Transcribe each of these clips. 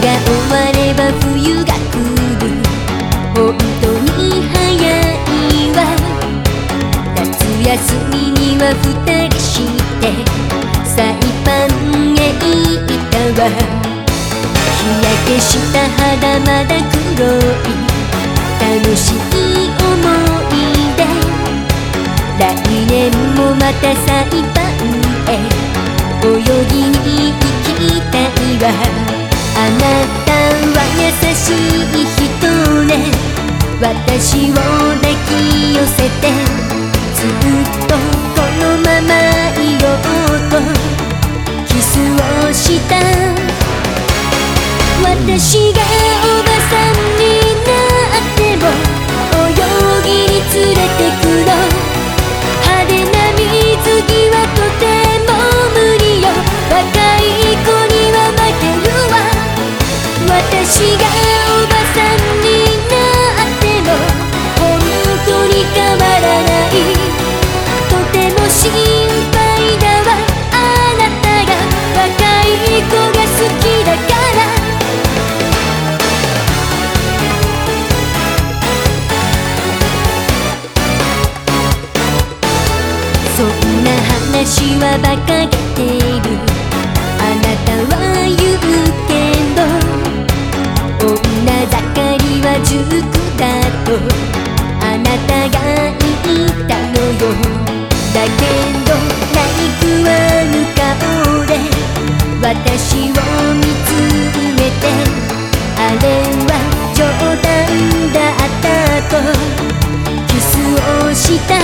が終われば冬が来る本当に早いわ。夏休みには二人してサイパンへ行ったわ。日焼けした肌まだ黒い。楽しい思い出。来年もまたサイパンへ。泳ぎに行きたいわ。なたは優しい人ね。私を抱き寄せて。そんな話は馬鹿げている。あなたは言うけど女盛りは塾だとあなたが言ったのよ。だけどナイフはぬ顔で私を見つめてあれは冗談だったとキスをした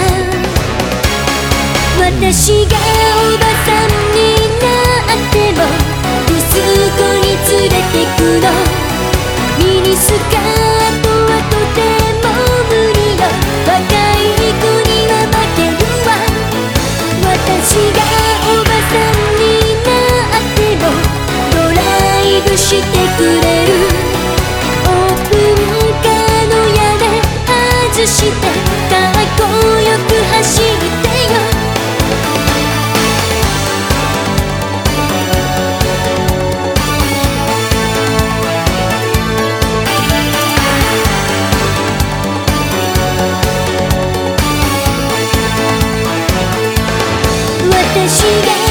私がおばさんになっても息子に連れてくの。ミニスカートはとても無理よ。若い子には負けるわ。私がおばさんになってもドライブしてくれる。オープンカーの屋根外して的虚伪